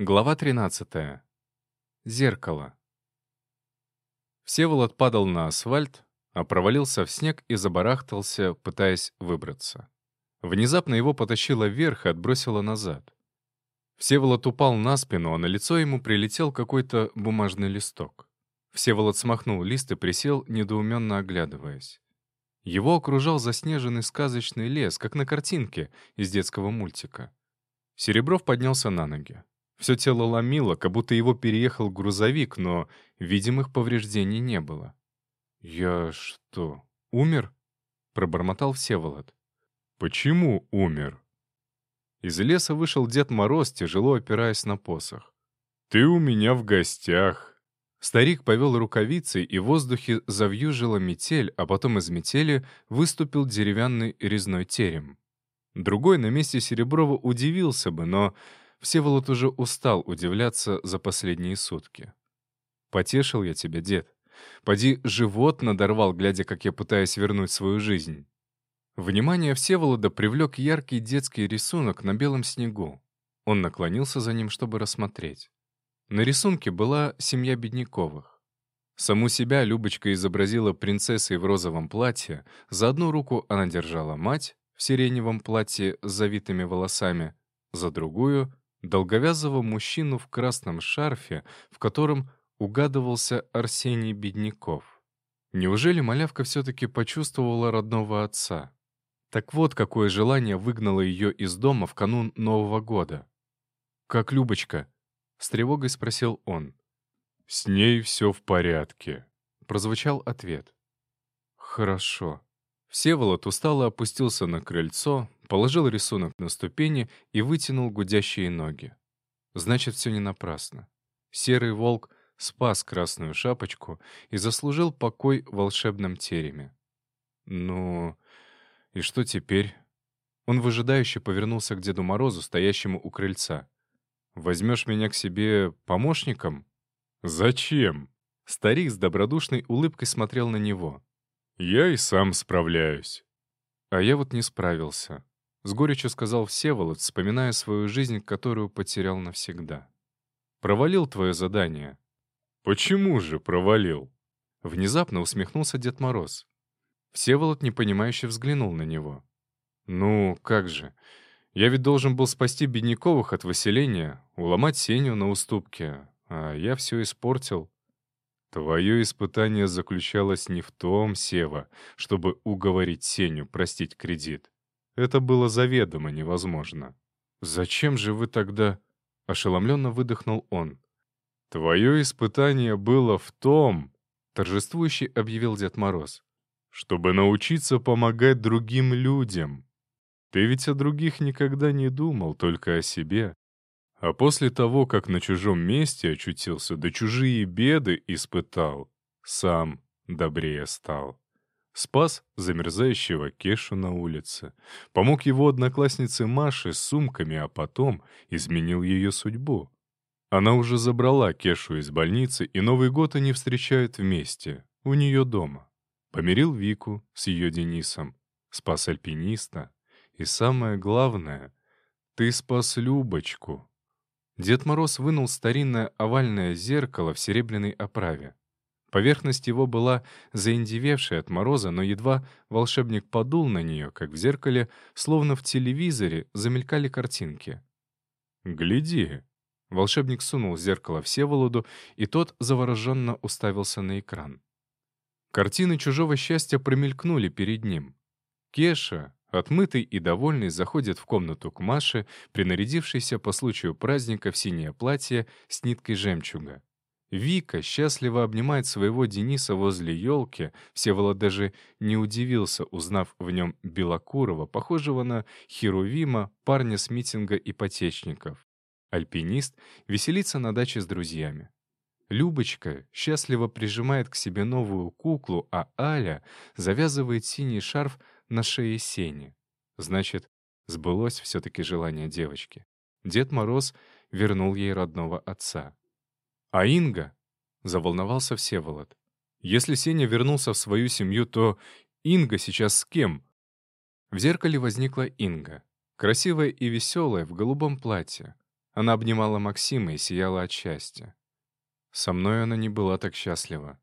Глава 13. Зеркало. Всеволод падал на асфальт, а провалился в снег и забарахтался, пытаясь выбраться. Внезапно его потащило вверх и отбросило назад. Всеволод упал на спину, а на лицо ему прилетел какой-то бумажный листок. Всеволод смахнул лист и присел, недоуменно оглядываясь. Его окружал заснеженный сказочный лес, как на картинке из детского мультика. Серебров поднялся на ноги. Все тело ломило, как будто его переехал грузовик, но видимых повреждений не было. «Я что, умер?» — пробормотал Всеволод. «Почему умер?» Из леса вышел Дед Мороз, тяжело опираясь на посох. «Ты у меня в гостях». Старик повел рукавицей, и в воздухе завьюжила метель, а потом из метели выступил деревянный резной терем. Другой на месте Сереброва удивился бы, но Всеволод уже устал удивляться за последние сутки. «Потешил я тебя, дед. Поди, живот надорвал, глядя, как я пытаюсь вернуть свою жизнь». Внимание Всеволода привлек яркий детский рисунок на белом снегу. Он наклонился за ним, чтобы рассмотреть. На рисунке была семья Бедняковых. Саму себя Любочка изобразила принцессой в розовом платье, за одну руку она держала мать в сиреневом платье с завитыми волосами, за другую долговязого мужчину в красном шарфе, в котором угадывался Арсений Бедняков. Неужели малявка все-таки почувствовала родного отца? Так вот, какое желание выгнало ее из дома в канун Нового года. «Как Любочка?» — с тревогой спросил он. «С ней все в порядке», — прозвучал ответ. «Хорошо». Всеволод устало опустился на крыльцо, положил рисунок на ступени и вытянул гудящие ноги. Значит, все не напрасно. Серый волк спас красную шапочку и заслужил покой в волшебном тереме. Ну, и что теперь? Он выжидающе повернулся к Деду Морозу, стоящему у крыльца. «Возьмешь меня к себе помощником?» «Зачем?» Старик с добродушной улыбкой смотрел на него. «Я и сам справляюсь». А я вот не справился. С горечью сказал Всеволод, вспоминая свою жизнь, которую потерял навсегда. «Провалил твое задание». «Почему же провалил?» Внезапно усмехнулся Дед Мороз. Всеволод непонимающе взглянул на него. «Ну, как же. Я ведь должен был спасти Бедняковых от выселения, уломать Сеню на уступке, а я все испортил». «Твое испытание заключалось не в том, Сева, чтобы уговорить Сеню простить кредит. Это было заведомо невозможно. «Зачем же вы тогда...» — ошеломленно выдохнул он. «Твое испытание было в том...» — торжествующий объявил Дед Мороз. «Чтобы научиться помогать другим людям. Ты ведь о других никогда не думал, только о себе. А после того, как на чужом месте очутился, да чужие беды испытал, сам добрее стал. Спас замерзающего Кешу на улице. Помог его однокласснице Маше с сумками, а потом изменил ее судьбу. Она уже забрала Кешу из больницы, и Новый год они встречают вместе, у нее дома. Помирил Вику с ее Денисом, спас альпиниста. И самое главное, ты спас Любочку. Дед Мороз вынул старинное овальное зеркало в серебряной оправе. Поверхность его была заиндевевшая от мороза, но едва волшебник подул на нее, как в зеркале, словно в телевизоре, замелькали картинки. «Гляди!» Волшебник сунул зеркало Всеволоду, и тот завороженно уставился на экран. Картины чужого счастья промелькнули перед ним. Кеша, отмытый и довольный, заходит в комнату к Маше, принарядившейся по случаю праздника в синее платье с ниткой жемчуга. Вика счастливо обнимает своего Дениса возле елки. Всеволод даже не удивился, узнав в нем Белокурова, похожего на Херувима, парня с митинга ипотечников. Альпинист веселится на даче с друзьями. Любочка счастливо прижимает к себе новую куклу, а Аля завязывает синий шарф на шее Сени. Значит, сбылось все-таки желание девочки. Дед Мороз вернул ей родного отца. «А Инга?» — заволновался Всеволод. «Если Сеня вернулся в свою семью, то Инга сейчас с кем?» В зеркале возникла Инга, красивая и веселая, в голубом платье. Она обнимала Максима и сияла от счастья. Со мной она не была так счастлива.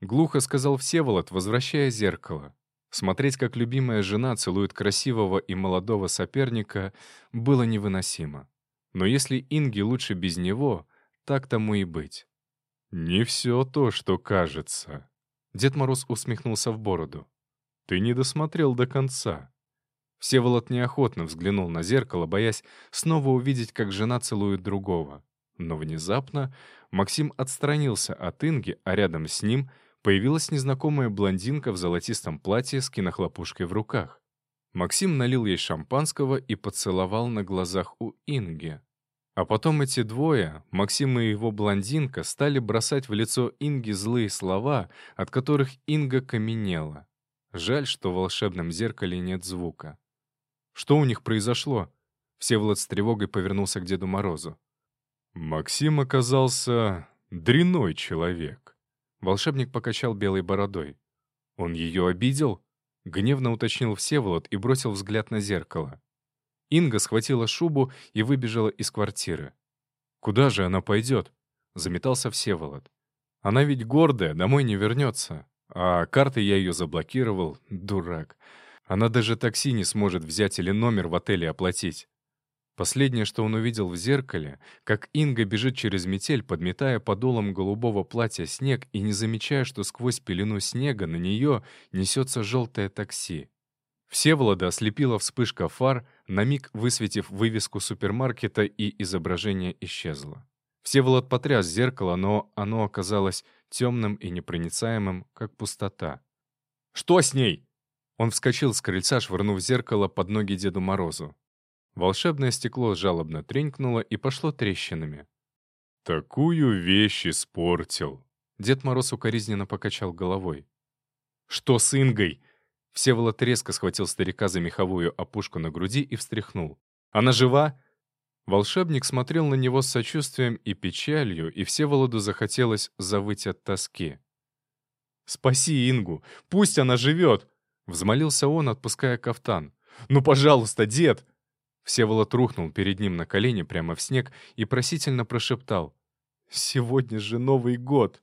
Глухо сказал Всеволод, возвращая зеркало. Смотреть, как любимая жена целует красивого и молодого соперника, было невыносимо. Но если Инге лучше без него, так тому и быть. «Не все то, что кажется». Дед Мороз усмехнулся в бороду. «Ты не досмотрел до конца». Всеволод неохотно взглянул на зеркало, боясь снова увидеть, как жена целует другого. Но внезапно Максим отстранился от Инги, а рядом с ним появилась незнакомая блондинка в золотистом платье с кинохлопушкой в руках. Максим налил ей шампанского и поцеловал на глазах у Инги. А потом эти двое, Максим и его блондинка, стали бросать в лицо Инги злые слова, от которых Инга каменела. Жаль, что в волшебном зеркале нет звука. Что у них произошло? Всеволод с тревогой повернулся к Деду Морозу. Максим оказался дряной человек. Волшебник покачал белой бородой. Он ее обидел? Гневно уточнил Всеволод и бросил взгляд на зеркало. Инга схватила шубу и выбежала из квартиры. «Куда же она пойдет?» — заметался Всеволод. «Она ведь гордая, домой не вернется. А карты я ее заблокировал, дурак. Она даже такси не сможет взять или номер в отеле оплатить». Последнее, что он увидел в зеркале, как Инга бежит через метель, подметая подолом голубого платья снег и не замечая, что сквозь пелену снега на нее несется желтое такси. Всеволода ослепила вспышка фар, на миг высветив вывеску супермаркета, и изображение исчезло. Всеволод потряс зеркало, но оно оказалось темным и непроницаемым, как пустота. «Что с ней?» Он вскочил с крыльца, швырнув зеркало под ноги Деду Морозу. Волшебное стекло жалобно тренькнуло и пошло трещинами. «Такую вещь испортил!» Дед Мороз укоризненно покачал головой. «Что с Ингой?» Всеволод резко схватил старика за меховую опушку на груди и встряхнул. «Она жива?» Волшебник смотрел на него с сочувствием и печалью, и Всеволоду захотелось завыть от тоски. «Спаси Ингу! Пусть она живет!» — взмолился он, отпуская кафтан. «Ну, пожалуйста, дед!» Всеволод рухнул перед ним на колени прямо в снег и просительно прошептал. «Сегодня же Новый год!»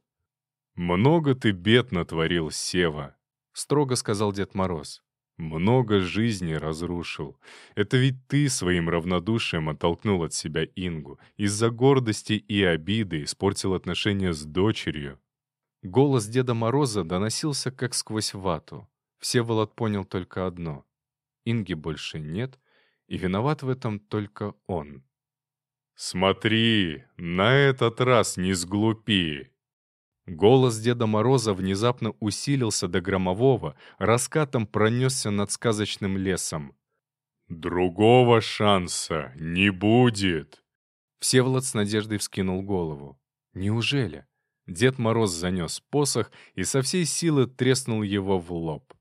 «Много ты бед натворил, Сева!» — строго сказал Дед Мороз. «Много жизней разрушил. Это ведь ты своим равнодушием оттолкнул от себя Ингу. Из-за гордости и обиды испортил отношения с дочерью». Голос Деда Мороза доносился как сквозь вату. Всеволод понял только одно. Инги больше нет, и виноват в этом только он. «Смотри, на этот раз не сглупи!» Голос Деда Мороза внезапно усилился до громового, раскатом пронесся над сказочным лесом. «Другого шанса не будет!» Всеволод с надеждой вскинул голову. «Неужели?» Дед Мороз занес посох и со всей силы треснул его в лоб.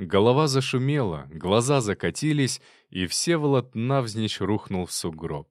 Голова зашумела, глаза закатились, и Всеволод навзничь рухнул в сугроб.